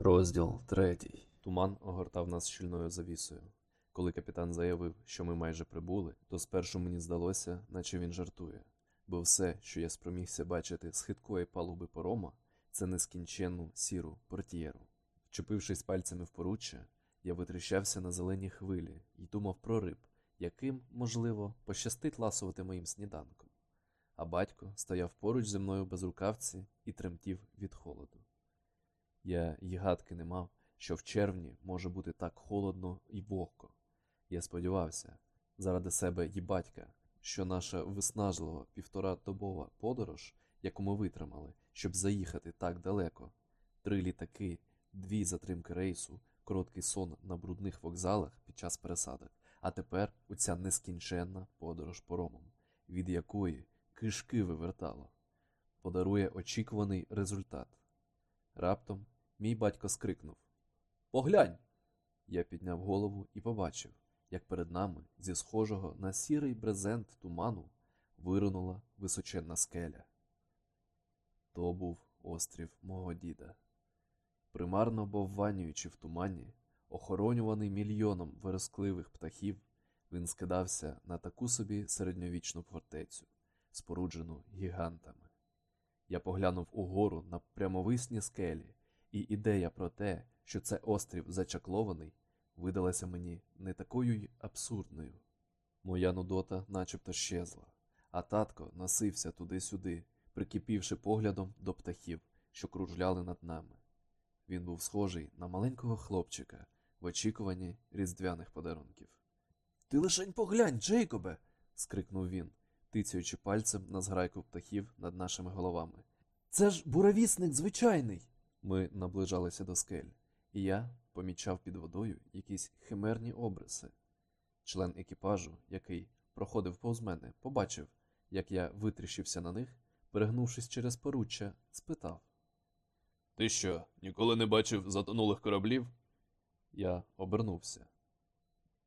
Розділ третій. Туман огортав нас щільною завісою. Коли капітан заявив, що ми майже прибули, то спершу мені здалося, наче він жартує, бо все, що я спромігся бачити з хиткої палуби порома, це нескінченну сіру портьєру. Вчепившись пальцями в поруччя, я витріщався на зелені хвилі і думав про риб, яким, можливо, пощастить ласувати моїм сніданком. А батько стояв поруч зі мною без рукавці і тремтів від холоду. Я й гадки не мав, що в червні може бути так холодно і вогко. Я сподівався, заради себе і батька, що наша виснажлива півторадобова подорож, яку ми витримали, щоб заїхати так далеко, три літаки, дві затримки рейсу, короткий сон на брудних вокзалах під час пересадок, а тепер оця нескінченна подорож поромом, від якої кишки вивертало, подарує очікуваний результат. Раптом мій батько скрикнув Поглянь! Я підняв голову і побачив, як перед нами зі схожого на сірий брезент туману виринула височенна скеля. То був острів мого діда. Примарно бовванюючи в тумані, охоронюваний мільйоном верескливих птахів, він скидався на таку собі середньовічну фортецю, споруджену гігантами. Я поглянув угору на прямовисні скелі, і ідея про те, що це острів зачаклований, видалася мені не такою й абсурдною. Моя нудота начебто щезла, а татко носився туди-сюди, прикипівши поглядом до птахів, що кружляли над нами. Він був схожий на маленького хлопчика в очікуванні різдвяних подарунків. Ти лишень поглянь, Джейкобе. скрикнув він, тицяючи пальцем на зграйку птахів над нашими головами. Це ж буравісник звичайний. Ми наближалися до скель, і я помічав під водою якісь химерні обриси. Член екіпажу, який проходив повз мене, побачив, як я витріщився на них, перегнувшись через поруччя, спитав Ти що, ніколи не бачив затонулих кораблів? Я обернувся.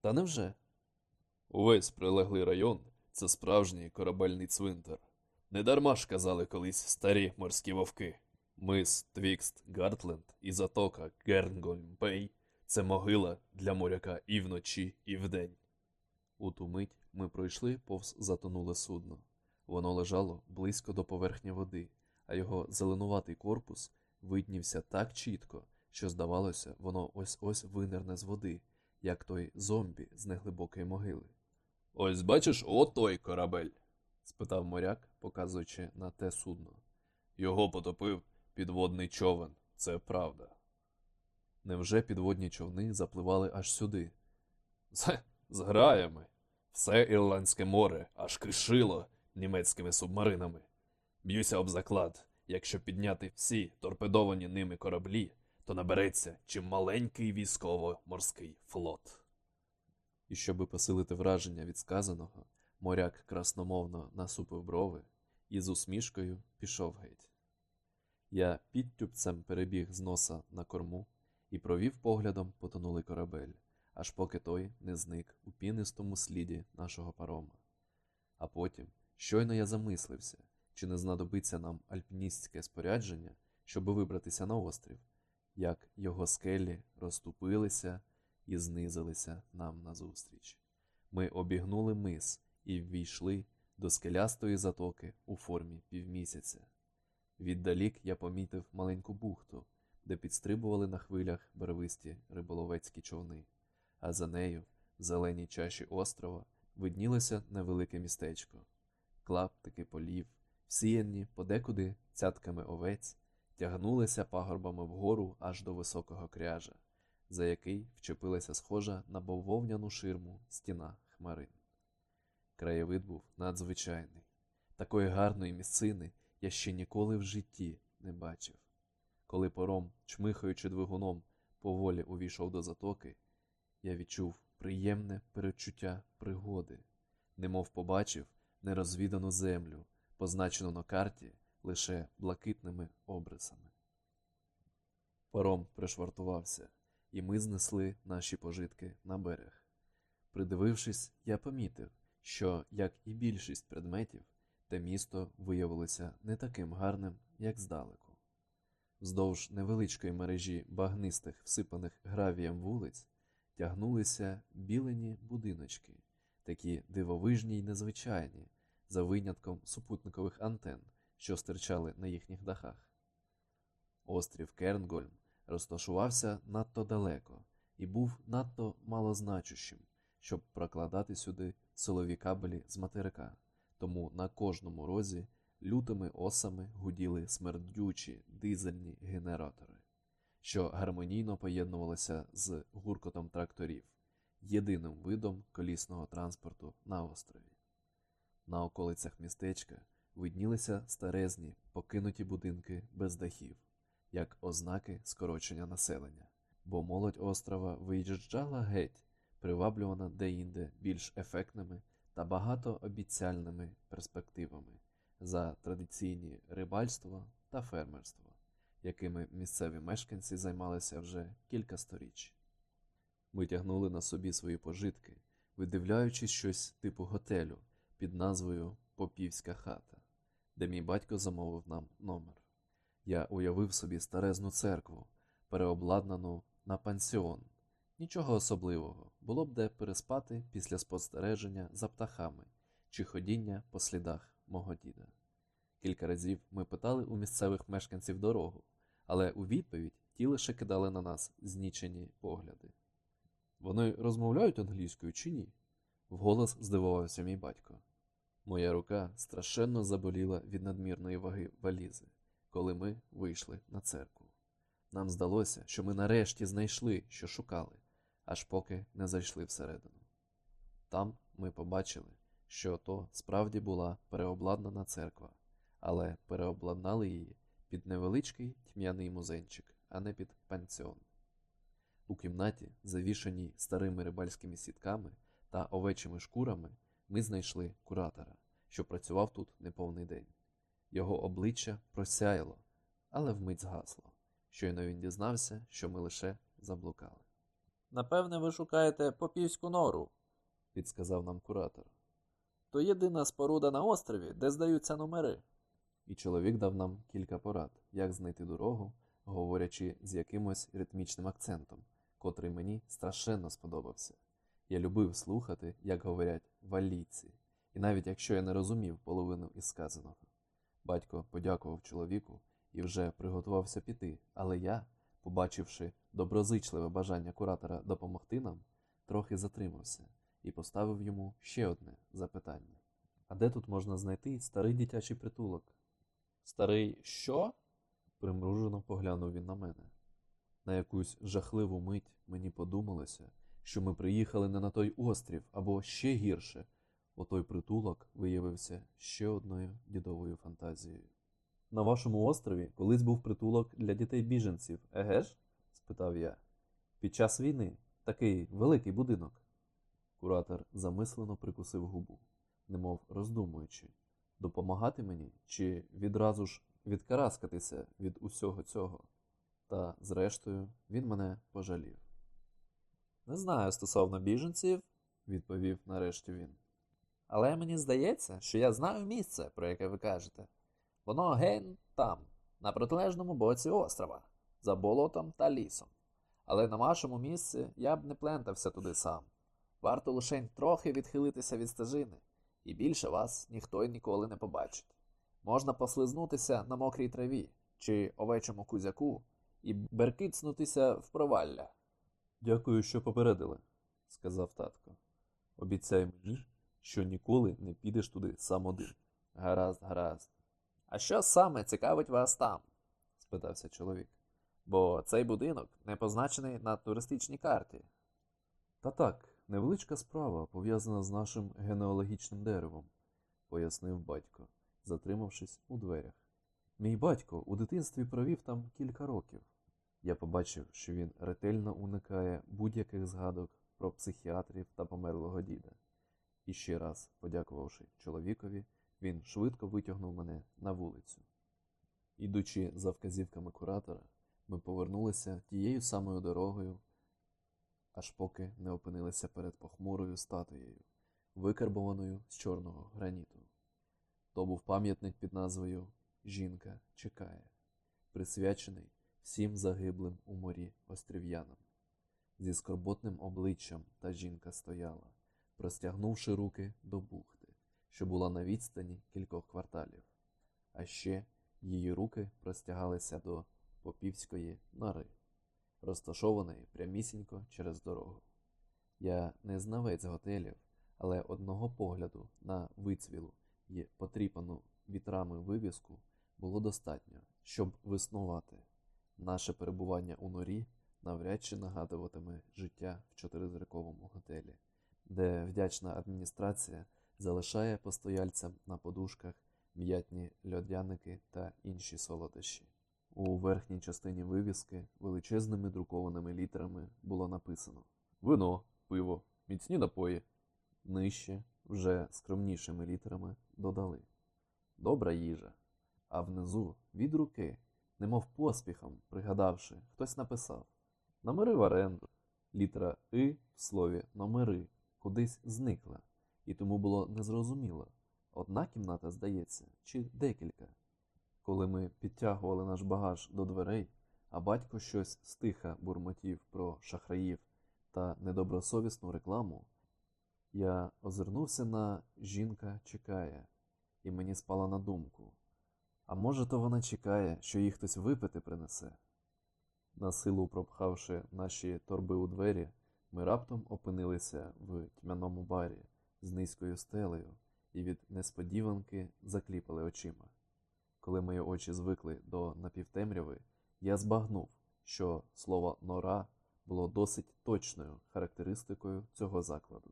Та невже? Увесь прилеглий район це справжній корабельний цвинтар. Недарма ж казали колись старі морські вовки. Мис Твікст Гартленд і затока Гернгольм-Бей – це могила для моряка і вночі, і вдень. У ту мить ми пройшли повз затонуле судно. Воно лежало близько до поверхні води, а його зеленуватий корпус виднівся так чітко, що, здавалося, воно ось ось винирне з води, як той зомбі з неглибокої могили. Ось бачиш, отой корабель? спитав моряк, показуючи на те судно. Його потопив підводний човен, це правда. Невже підводні човни запливали аж сюди? З, з граями. Все Ірландське море аж кишило німецькими субмаринами. Б'юся об заклад, якщо підняти всі торпедовані ними кораблі, то набереться чималенький військово-морський флот. І щоби посилити враження від сказаного, моряк красномовно насупив брови і з усмішкою пішов геть. Я підтюпцем перебіг з носа на корму і провів поглядом потонулий корабель, аж поки той не зник у пінистому сліді нашого парома. А потім, щойно я замислився, чи не знадобиться нам альпіністське спорядження, щоб вибратися на острів, як його скелі розступилися і знизилися нам назустріч. Ми обігнули мис і ввійшли до скелястої затоки у формі півмісяця. Віддалік я помітив маленьку бухту, де підстрибували на хвилях барвисті риболовецькі човни, а за нею, в зеленій чаші острова, виднілося невелике містечко, клаптики полів, всіяні подекуди цятками овець, тягнулися пагорбами вгору аж до високого кряжа, за який вчепилася схожа на бововняну ширму стіна хмарин. Краєвид був надзвичайний, такої гарної місцини я ще ніколи в житті не бачив. Коли пором, чмихаючи двигуном, поволі увійшов до затоки, я відчув приємне перечуття пригоди, немов побачив нерозвідану землю, позначену на карті лише блакитними обрисами. Паром пришвартувався, і ми знесли наші пожитки на берег. Придивившись, я помітив, що, як і більшість предметів, те місто виявилося не таким гарним, як здалеку. Вздовж невеличкої мережі багнистих, всипаних гравієм вулиць, тягнулися білені будиночки, такі дивовижні й незвичайні, за винятком супутникових антен, що стирчали на їхніх дахах. Острів Кернгольм розташувався надто далеко і був надто малозначущим, щоб прокладати сюди силові кабелі з материка, тому на кожному розі лютими осами гуділи смердючі дизельні генератори, що гармонійно поєднувалися з гуркотом тракторів, єдиним видом колісного транспорту на острові. На околицях містечка виднілися старезні покинуті будинки без дахів, як ознаки скорочення населення, бо молодь острова виїжджала геть, приваблювана деінде більш ефектними та багатообіцяльними перспективами за традиційні рибальство та фермерство, якими місцеві мешканці займалися вже кілька сторіч. Ми тягнули на собі свої пожитки, видивляючись щось типу готелю під назвою Попівська хата, де мій батько замовив нам номер. Я уявив собі старезну церкву, переобладнану на пансіон. Нічого особливого, було б де переспати після спостереження за птахами чи ходіння по слідах мого діда. Кілька разів ми питали у місцевих мешканців дорогу, але у відповідь ті лише кидали на нас знічені погляди. Вони розмовляють англійською чи ні? Вголос здивувався мій батько. Моя рука страшенно заболіла від надмірної ваги валізи, коли ми вийшли на церкву. Нам здалося, що ми нарешті знайшли, що шукали, аж поки не зайшли всередину. Там ми побачили, що то справді була переобладнана церква, але переобладнали її під невеличкий тьмяний музенчик, а не під пансіон. У кімнаті, завішаній старими рибальськими сітками та овечими шкурами, ми знайшли куратора, що працював тут неповний день. Його обличчя просяяло, але вмить згасло. Щойно він дізнався, що ми лише заблукали. Напевне, ви шукаєте попівську нору, Підсказав нам куратор, то єдина споруда на острові, де здаються номери. і чоловік дав нам кілька порад, як знайти дорогу, говорячи з якимось ритмічним акцентом, котрий мені страшенно сподобався. Я любив слухати, як говорять валійці, і навіть якщо я не розумів половину із сказаного. Батько подякував чоловіку і вже приготувався піти, але я, побачивши доброзичливе бажання куратора допомогти нам, трохи затримався і поставив йому ще одне запитання. А де тут можна знайти старий дитячий притулок? Старий що? Примружено поглянув він на мене. На якусь жахливу мить мені подумалося, що ми приїхали не на той острів або ще гірше. Отой притулок виявився ще одною дідовою фантазією. На вашому острові колись був притулок для дітей-біженців, еге ж? спитав я. Під час війни такий великий будинок. Куратор замислено прикусив губу, немов роздумуючи, допомагати мені чи відразу ж відкараскатися від усього цього. Та, зрештою, він мене пожалів. Не знаю стосовно біженців, Відповів нарешті він. Але мені здається, що я знаю місце, про яке ви кажете. Воно ген там, на протилежному боці острова, за болотом та лісом. Але на вашому місці я б не плентався туди сам. Варто лише трохи відхилитися від стежини, і більше вас ніхто й ніколи не побачить. Можна послизнутися на мокрій траві чи овечому кузяку і беркицнутися в провалля. Дякую, що попередили, сказав татко. Обіцяй мені, що ніколи не підеш туди сам один. Гаразд, гаразд. А що саме цікавить вас там? спитався чоловік. Бо цей будинок не позначений на туристичній карті. Та так, невеличка справа, пов'язана з нашим генеалогічним деревом, пояснив батько, затримавшись у дверях. Мій батько у дитинстві провів там кілька років. Я побачив, що він ретельно уникає будь-яких згадок про психіатрів та померлого діда. І ще раз, подякувавши чоловікові, він швидко витягнув мене на вулицю. Ідучи за вказівками куратора, ми повернулися тією самою дорогою, аж поки не опинилися перед похмурою статуєю, викарбованою з чорного граніту. То був пам'ятник під назвою Жінка чекає. присвячений всім загиблим у морі острів'янам. Зі скорботним обличчям та жінка стояла, простягнувши руки до бухти, що була на відстані кількох кварталів. А ще її руки простягалися до Попівської нори, розташованої прямісінько через дорогу. Я не знавець готелів, але одного погляду на вицвілу і потріпану вітрами вивіску було достатньо, щоб виснувати. Наше перебування у норі навряд чи нагадуватиме життя в чотиризірковому готелі, де вдячна адміністрація залишає постояльцям на подушках м'ятні льодяники та інші солодощі. У верхній частині вивіски величезними друкованими літерами було написано Вино, пиво, міцні напої. Нижче, вже скромнішими літерами, додали Добра їжа. А внизу від руки, немов поспіхом, пригадавши, хтось написав Номери в оренду. Літера И в слові номери кудись зникла, і тому було незрозуміло, одна кімната, здається, чи декілька. Коли ми підтягували наш багаж до дверей, а батько щось стиха бурмотів про шахраїв та недобросовісну рекламу, я озирнувся на жінка чекає, і мені спала на думку. А може, то вона чекає, що їй хтось випити принесе. Насилу пропхавши наші торби у двері, ми раптом опинилися в тьмяному барі з низькою стелею і від несподіванки закліпали очима. Коли мої очі звикли до напівтемряви, я збагнув, що слово нора було досить точною характеристикою цього закладу.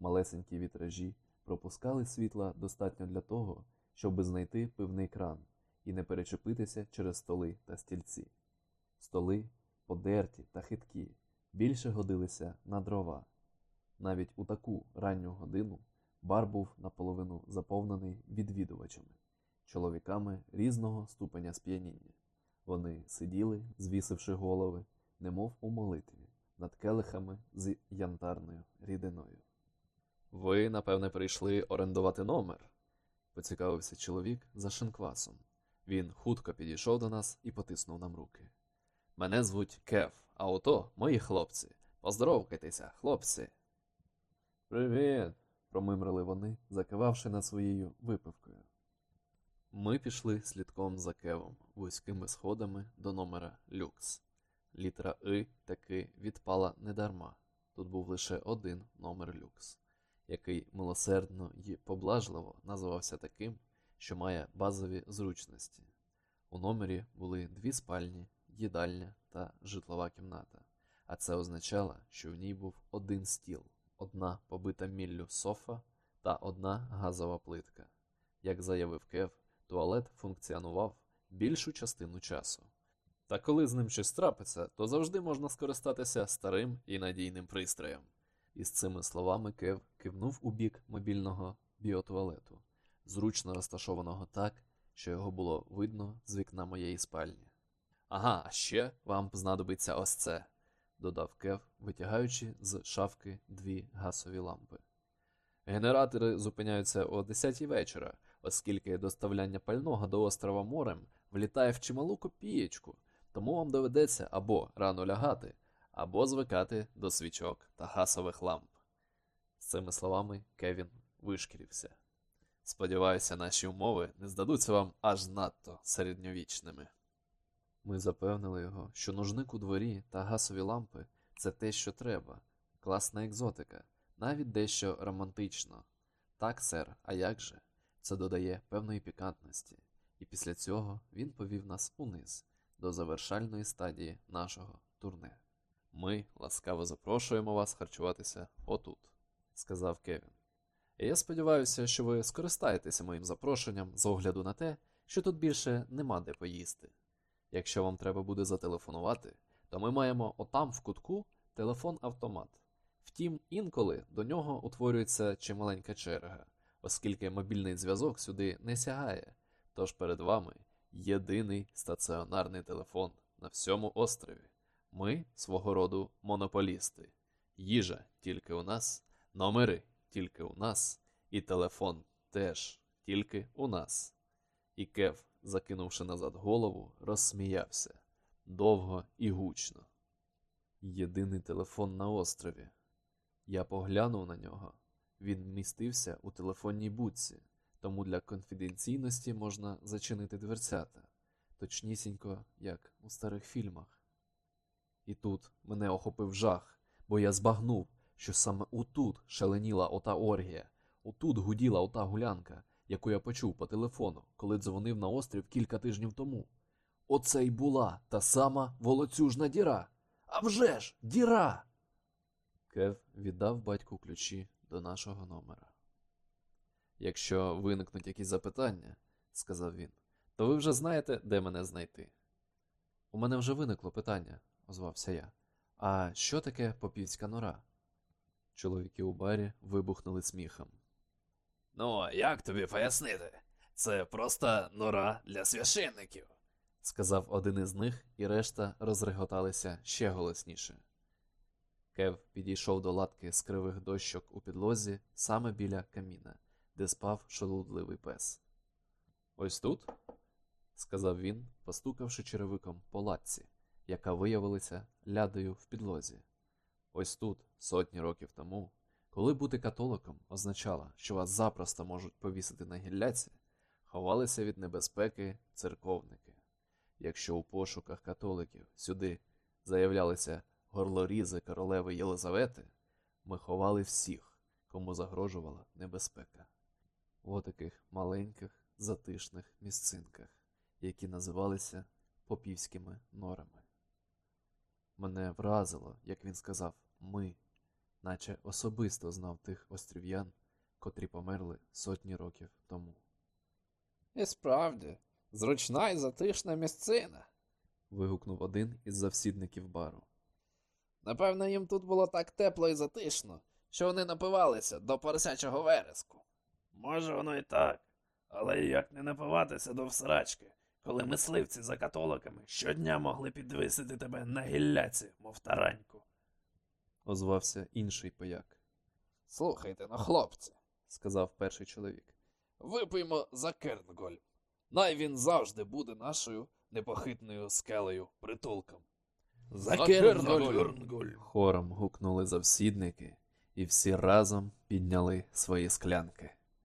Малесенькі вітражі пропускали світла достатньо для того, щоб знайти пивний кран і не перечепитися через столи та стільці. Столи, подерті та хиткі, більше годилися на дрова. Навіть у таку ранню годину бар був наполовину заповнений відвідувачами, чоловіками різного ступеня сп'яніння. Вони сиділи, звісивши голови, немов у молитві, над келихами з янтарною рідиною. Ви, напевне, прийшли орендувати номер, поцікавився чоловік за шинквасом. Він хутко підійшов до нас і потиснув нам руки. Мене звуть Кев, а ото мої хлопці. Поздоровкайтеся, хлопці. Привіт, промимрили вони, закивавши над своєю випивкою. Ми пішли слідком за Кевом вузькими сходами до номера люкс. Літера И таки відпала недарма. Тут був лише один номер люкс, який милосердно і поблажливо називався таким, що має базові зручності. У номері були дві спальні, їдальня та житлова кімната, а це означало, що в ній був один стіл, одна побита міллю софа та одна газова плитка. Як заявив Кев, туалет функціонував більшу частину часу. Та коли з ним щось трапиться, то завжди можна скористатися старим і надійним пристроєм. Із цими словами Кев кивнув у бік мобільного біотуалету, зручно розташованого так, що його було видно з вікна моєї спальні. Ага, а ще вам знадобиться ось це, додав Кев, витягаючи з шафки дві гасові лампи. Генератори зупиняються о 10 вечора, оскільки доставляння пального до острова морем влітає в чималу копієчку, тому вам доведеться або рано лягати, або звикати до свічок та гасових ламп. З цими словами Кевін вишкірився. Сподіваюся, наші умови не здадуться вам аж надто середньовічними. Ми запевнили його, що нужник у дворі та гасові лампи це те, що треба, класна екзотика, навіть дещо романтично. Так, сер, а як же? Це додає певної пікантності, і після цього він повів нас униз, до завершальної стадії нашого турне. Ми ласкаво запрошуємо вас харчуватися отут, сказав Кевін. Я сподіваюся, що ви скористаєтеся моїм запрошенням з огляду на те, що тут більше нема де поїсти. Якщо вам треба буде зателефонувати, то ми маємо отам в кутку телефон-автомат. Втім, інколи до нього утворюється чималенька черга, оскільки мобільний зв'язок сюди не сягає, тож перед вами єдиний стаціонарний телефон на всьому острові. Ми свого роду монополісти. Їжа тільки у нас, номери тільки у нас, і телефон теж тільки у нас. І Кев, закинувши назад голову, розсміявся довго і гучно. Єдиний телефон на острові. Я поглянув на нього. Він містився у телефонній будці, тому для конфіденційності можна зачинити дверцята, точнісінько, як у старих фільмах. І тут мене охопив жах, бо я збагнув, що саме отут шаленіла ота оргія, отут гуділа ота гулянка, яку я почув по телефону, коли дзвонив на острів кілька тижнів тому. Оце й була та сама волоцюжна діра. А вже ж, діра! Кев віддав батьку ключі до нашого номера. Якщо виникнуть якісь запитання, сказав він, то ви вже знаєте, де мене знайти. У мене вже виникло питання, озвався я. А що таке попівська нора? Чоловіки у барі вибухнули сміхом. Ну, як тобі пояснити? Це просто нора для священників. сказав один із них, і решта розреготалися ще голосніше. Кев підійшов до латки з кривих дощок у підлозі саме біля каміна, де спав шолудливий пес. Ось тут, сказав він, постукавши черевиком по латці, яка виявилася лядою в підлозі. Ось тут, сотні років тому, коли бути католиком означало, що вас запросто можуть повісити на гілляці, ховалися від небезпеки церковники. Якщо у пошуках католиків сюди заявлялися горлорізи королеви Єлизавети, ми ховали всіх, кому загрожувала небезпека. В таких маленьких затишних місцинках, які називалися попівськими норами. Мене вразило, як він сказав, ми, наче особисто знав тих острів'ян, котрі померли сотні років тому. І справді, зручна і затишна місцина. вигукнув один із завсідників бару. Напевно, їм тут було так тепло і затишно, що вони напивалися до поросячого вереску. Може, воно і так. Але як не напиватися до всрачки, коли мисливці за католиками щодня могли підвисити тебе на гілляці, мов тараньку. Озвався інший пояк, Слухайте, ну, хлопці, сказав перший чоловік. випиймо за Кернгольм. Най він завжди буде нашою непохитною скелею притулком. За Кернгольм! Кернголь! Хором гукнули завсідники, і всі разом підняли свої склянки.